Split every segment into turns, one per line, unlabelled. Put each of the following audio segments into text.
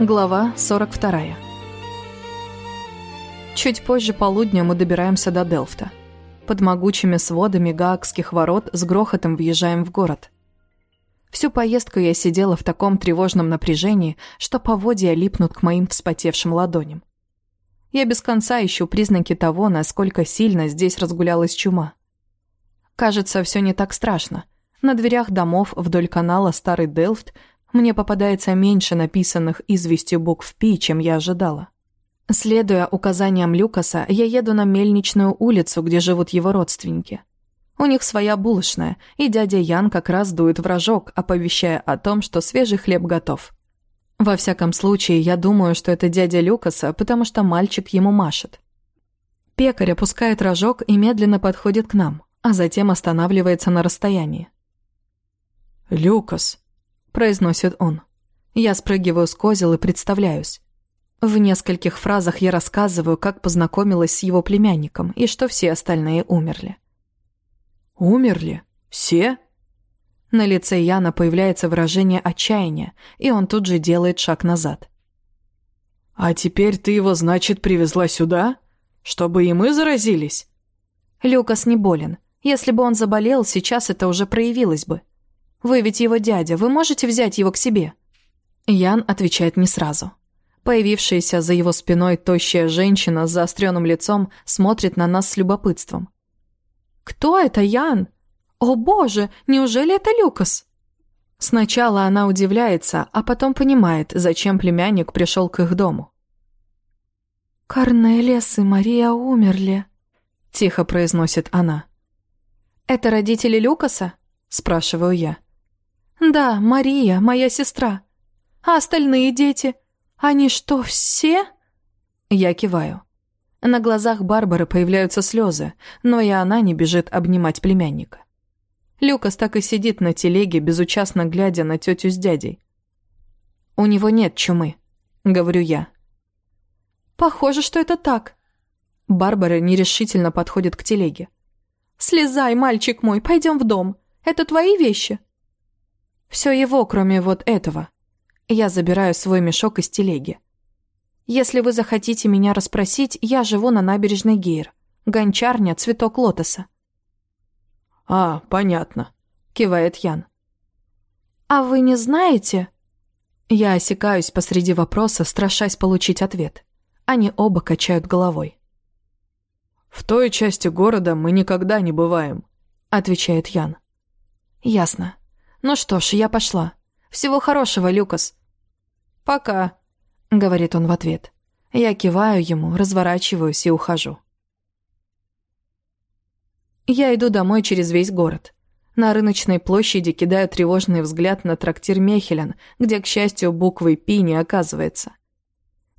Глава 42 Чуть позже полудня мы добираемся до Делфта. Под могучими сводами Гаагских ворот с грохотом въезжаем в город. Всю поездку я сидела в таком тревожном напряжении, что поводья липнут к моим вспотевшим ладоням. Я без конца ищу признаки того, насколько сильно здесь разгулялась чума. Кажется, все не так страшно. На дверях домов вдоль канала Старый Делфт мне попадается меньше написанных известью букв «Пи», чем я ожидала. Следуя указаниям Люкаса, я еду на Мельничную улицу, где живут его родственники. У них своя булочная, и дядя Ян как раз дует в рожок, оповещая о том, что свежий хлеб готов. Во всяком случае, я думаю, что это дядя Люкаса, потому что мальчик ему машет. Пекарь опускает рожок и медленно подходит к нам, а затем останавливается на расстоянии.
«Люкас»,
произносит он. Я спрыгиваю с козел и представляюсь. В нескольких фразах я рассказываю, как познакомилась с его племянником и что все остальные умерли.
«Умерли? Все?»
На лице Яна появляется выражение отчаяния, и он тут же делает шаг назад.
«А теперь ты его, значит, привезла сюда? Чтобы и мы заразились?»
Люкас не болен. Если бы он заболел, сейчас это уже проявилось бы. Вы ведь его дядя, вы можете взять его к себе?» Ян отвечает не сразу. Появившаяся за его спиной тощая женщина с заостренным лицом смотрит на нас с любопытством. «Кто это, Ян? О боже, неужели это Люкас?» Сначала она удивляется, а потом понимает, зачем племянник пришел к их дому. «Корнелиас и Мария умерли», — тихо произносит она. «Это родители Люкаса?» — спрашиваю я. «Да, Мария, моя сестра. А остальные дети? Они что, все?» Я киваю. На глазах Барбары появляются слезы, но и она не бежит обнимать племянника. Люкас так и сидит на телеге, безучастно глядя на тетю с дядей. «У него нет чумы», — говорю я. «Похоже, что это так». Барбара нерешительно подходит к телеге. «Слезай, мальчик мой, пойдем в дом. Это твои вещи?» Все его, кроме вот этого. Я забираю свой мешок из телеги. Если вы захотите меня расспросить, я живу на набережной Гейр. Гончарня «Цветок лотоса».
«А, понятно», — кивает Ян.
«А вы не знаете?» Я осекаюсь посреди вопроса, страшась получить ответ. Они оба качают головой.
«В той части города мы никогда не бываем», — отвечает Ян.
«Ясно. «Ну что ж, я пошла. Всего хорошего, Люкас».
«Пока», —
говорит он в ответ. Я киваю ему, разворачиваюсь и ухожу. Я иду домой через весь город. На рыночной площади кидаю тревожный взгляд на трактир Мехелен, где, к счастью, буквы «Пи» не оказывается.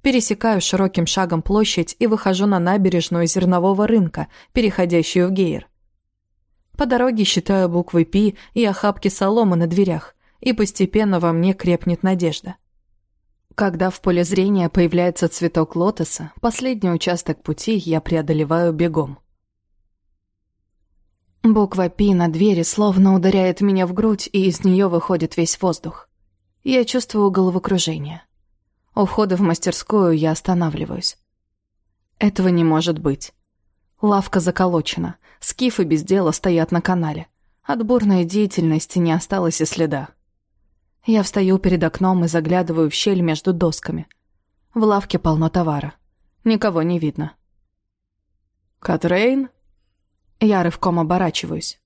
Пересекаю широким шагом площадь и выхожу на набережную зернового рынка, переходящую в Гейр. По дороге считаю буквы «Пи» и охапки соломы на дверях, и постепенно во мне крепнет надежда. Когда в поле зрения появляется цветок лотоса, последний участок пути я преодолеваю бегом. Буква «Пи» на двери словно ударяет меня в грудь, и из нее выходит весь воздух. Я чувствую головокружение. У входа в мастерскую я останавливаюсь. Этого не может быть. Лавка заколочена, скифы без дела стоят на канале. От бурной деятельности не осталось и следа. Я встаю перед окном и заглядываю в щель между досками. В лавке полно товара. Никого не видно.
«Катрейн?»
Я рывком оборачиваюсь.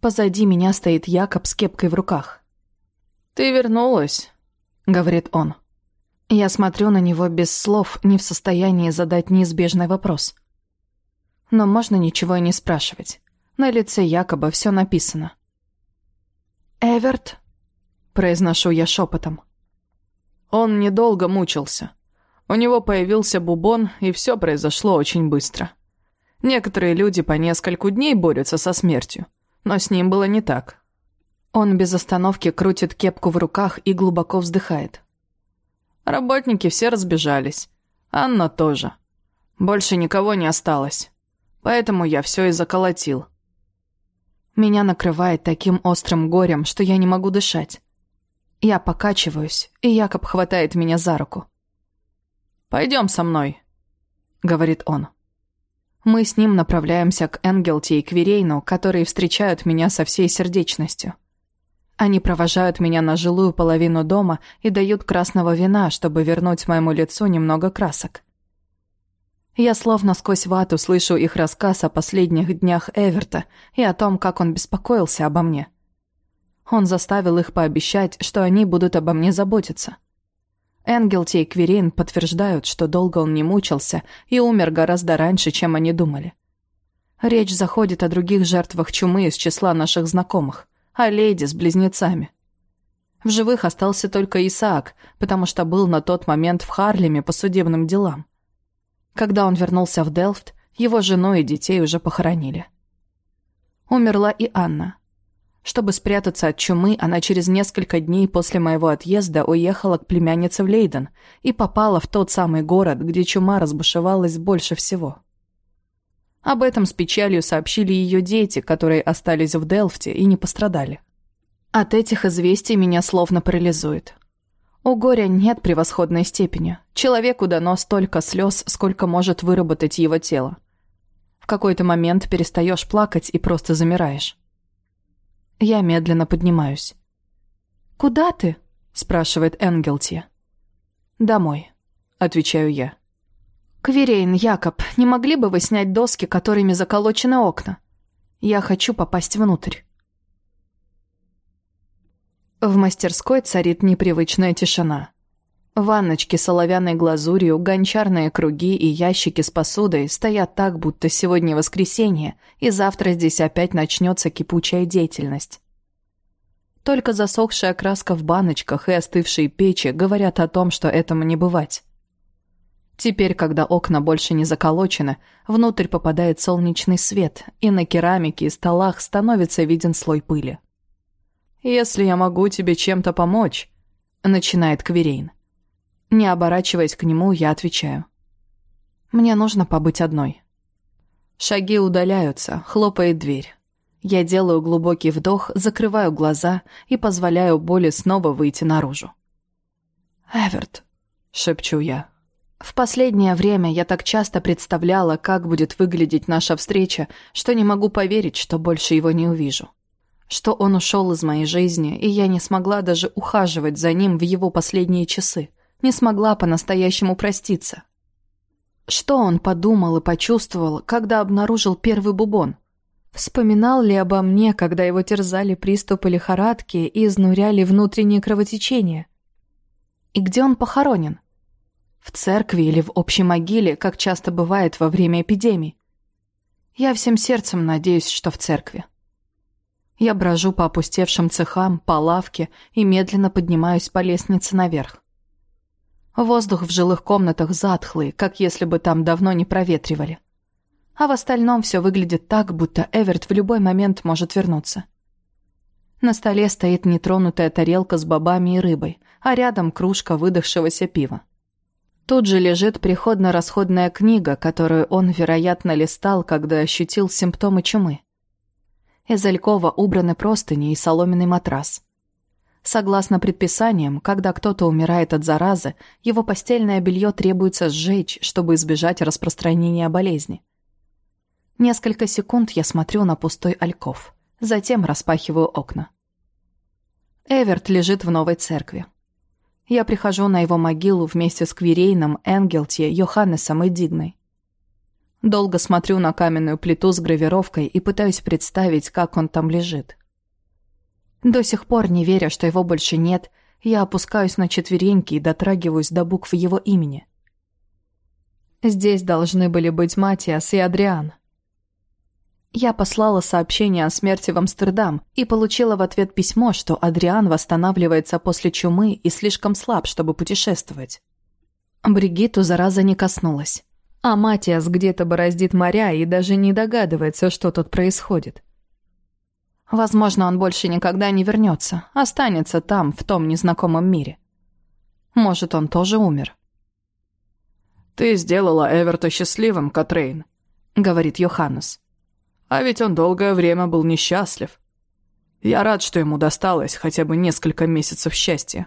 Позади меня стоит Якоб с кепкой в руках.
«Ты вернулась», — говорит он.
Я смотрю на него без слов, не в состоянии задать неизбежный вопрос. Но можно ничего и не спрашивать. На лице якобы все написано. «Эверт?» – произношу я шепотом.
Он недолго мучился. У него появился бубон, и все произошло очень быстро. Некоторые люди по нескольку дней борются со смертью, но с ним было не так.
Он без остановки крутит кепку в руках и глубоко вздыхает.
Работники все разбежались. Анна тоже. Больше никого не осталось. Поэтому я все и заколотил.
Меня накрывает таким острым горем, что я не могу дышать. Я покачиваюсь, и Якоб хватает меня за руку.
«Пойдем со мной», — говорит он.
Мы с ним направляемся к Энгелте и Кверейну, которые встречают меня со всей сердечностью. Они провожают меня на жилую половину дома и дают красного вина, чтобы вернуть моему лицу немного красок. Я словно сквозь вату слышу их рассказ о последних днях Эверта и о том, как он беспокоился обо мне. Он заставил их пообещать, что они будут обо мне заботиться. Энгелти и Кверин подтверждают, что долго он не мучился и умер гораздо раньше, чем они думали. Речь заходит о других жертвах чумы из числа наших знакомых, о леди с близнецами. В живых остался только Исаак, потому что был на тот момент в Харлеме по судебным делам. Когда он вернулся в Делфт, его жену и детей уже похоронили. Умерла и Анна. Чтобы спрятаться от чумы, она через несколько дней после моего отъезда уехала к племяннице в Лейден и попала в тот самый город, где чума разбушевалась больше всего. Об этом с печалью сообщили ее дети, которые остались в Делфте и не пострадали. От этих известий меня словно парализует. У горя нет превосходной степени. Человеку дано столько слез, сколько может выработать его тело. В какой-то момент перестаешь плакать и просто замираешь. Я медленно поднимаюсь. «Куда ты?» – спрашивает Энгелти. «Домой», – отвечаю я. «Кверейн, Якоб, не могли бы вы снять доски, которыми заколочены окна? Я хочу попасть внутрь». В мастерской царит непривычная тишина. Ванночки с оловянной глазурью, гончарные круги и ящики с посудой стоят так, будто сегодня воскресенье, и завтра здесь опять начнется кипучая деятельность. Только засохшая краска в баночках и остывшие печи говорят о том, что этому не бывать. Теперь, когда окна больше не заколочены, внутрь попадает солнечный свет, и на керамике и столах становится виден слой пыли.
«Если я могу тебе чем-то помочь», — начинает Кверейн.
Не оборачиваясь к нему, я отвечаю. «Мне нужно побыть одной». Шаги удаляются, хлопает дверь. Я делаю глубокий вдох, закрываю глаза и позволяю боли снова выйти наружу.
«Эверт», — шепчу я.
В последнее время я так часто представляла, как будет выглядеть наша встреча, что не могу поверить, что больше его не увижу что он ушел из моей жизни, и я не смогла даже ухаживать за ним в его последние часы, не смогла по-настоящему проститься. Что он подумал и почувствовал, когда обнаружил первый бубон? Вспоминал ли обо мне, когда его терзали приступы лихорадки и изнуряли внутреннее кровотечение? И где он похоронен? В церкви или в общей могиле, как часто бывает во время эпидемий? Я всем сердцем надеюсь, что в церкви. Я брожу по опустевшим цехам, по лавке и медленно поднимаюсь по лестнице наверх. Воздух в жилых комнатах затхлый, как если бы там давно не проветривали. А в остальном все выглядит так, будто Эверт в любой момент может вернуться. На столе стоит нетронутая тарелка с бобами и рыбой, а рядом кружка выдохшегося пива. Тут же лежит приходно-расходная книга, которую он, вероятно, листал, когда ощутил симптомы чумы. Из Алькова убраны простыни и соломенный матрас. Согласно предписаниям, когда кто-то умирает от заразы, его постельное белье требуется сжечь, чтобы избежать распространения болезни. Несколько секунд я смотрю на пустой альков, затем распахиваю окна. Эверт лежит в новой церкви. Я прихожу на его могилу вместе с Квирейном, Энгелти, Йоханнесом и Дигной. Долго смотрю на каменную плиту с гравировкой и пытаюсь представить, как он там лежит. До сих пор, не веря, что его больше нет, я опускаюсь на четвереньки и дотрагиваюсь до букв его имени. Здесь должны были быть Матиас и Адриан. Я послала сообщение о смерти в Амстердам и получила в ответ письмо, что Адриан восстанавливается после чумы и слишком слаб, чтобы путешествовать. Бригитту зараза не коснулась. А Матиас где-то бороздит моря и даже не догадывается, что тут происходит. Возможно, он больше никогда не вернется, останется там, в том незнакомом мире. Может, он тоже умер.
«Ты сделала Эверта счастливым, Катрейн», — говорит Йоханнес. «А ведь он долгое время был несчастлив. Я рад, что ему досталось хотя бы несколько месяцев счастья».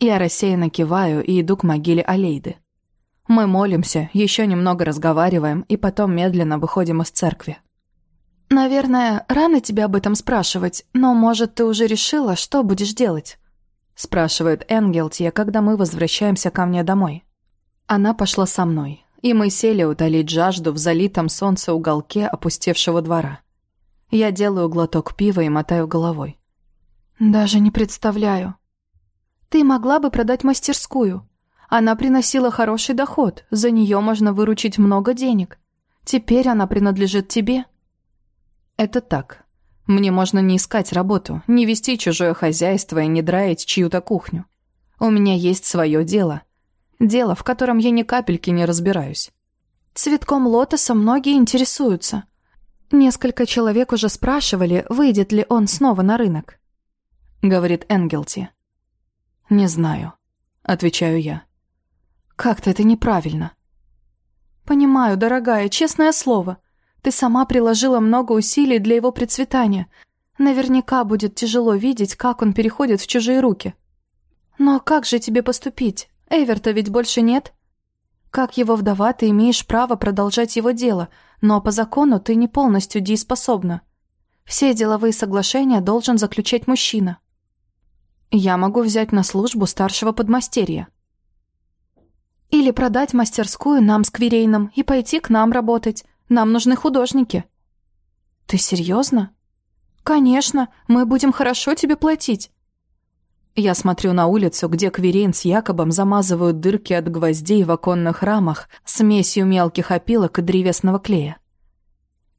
Я рассеянно киваю и иду к могиле Алейды. Мы молимся, еще немного разговариваем и потом медленно выходим из церкви. «Наверное, рано тебе об этом спрашивать, но, может, ты уже решила, что будешь делать?» спрашивает Энгелтия, когда мы возвращаемся ко мне домой. Она пошла со мной, и мы сели утолить жажду в залитом солнце уголке опустевшего двора. Я делаю глоток пива и мотаю головой. «Даже не представляю. Ты могла бы продать мастерскую. Она приносила хороший доход, за нее можно выручить много денег. Теперь она принадлежит тебе». «Это так. Мне можно не искать работу, не вести чужое хозяйство и не драить чью-то кухню. У меня есть свое дело. Дело, в котором я ни капельки не разбираюсь. Цветком лотоса многие интересуются. Несколько человек уже спрашивали, выйдет ли он снова на рынок. Говорит Энгелти. «Не знаю», — отвечаю я. «Как-то это неправильно». «Понимаю, дорогая, честное слово. Ты сама приложила много усилий для его процветания. Наверняка будет тяжело видеть, как он переходит в чужие руки. Но как же тебе поступить? Эверта ведь больше нет. Как его вдова, ты имеешь право продолжать его дело, но по закону ты не полностью дееспособна. Все деловые соглашения должен заключать мужчина. Я могу взять на службу старшего подмастерья. Или продать мастерскую нам с Квирейном и пойти к нам работать. Нам нужны художники». «Ты серьезно?» «Конечно, мы будем хорошо тебе платить». Я смотрю на улицу, где Кверин с Якобом замазывают дырки от гвоздей в оконных рамах смесью мелких опилок и древесного клея.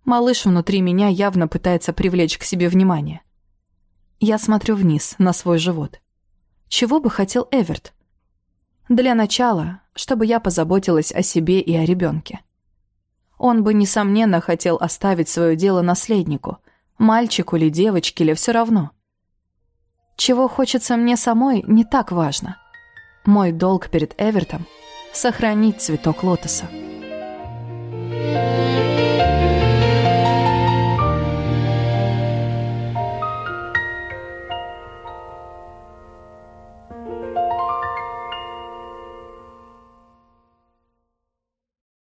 Малыш внутри меня явно пытается привлечь к себе внимание. Я смотрю вниз, на свой живот. Чего бы хотел Эверт? Для начала, чтобы я позаботилась о себе и о ребенке. Он бы, несомненно, хотел оставить свое дело наследнику, мальчику или девочке, или все равно. Чего хочется мне самой, не так важно. Мой долг перед Эвертом — сохранить цветок лотоса.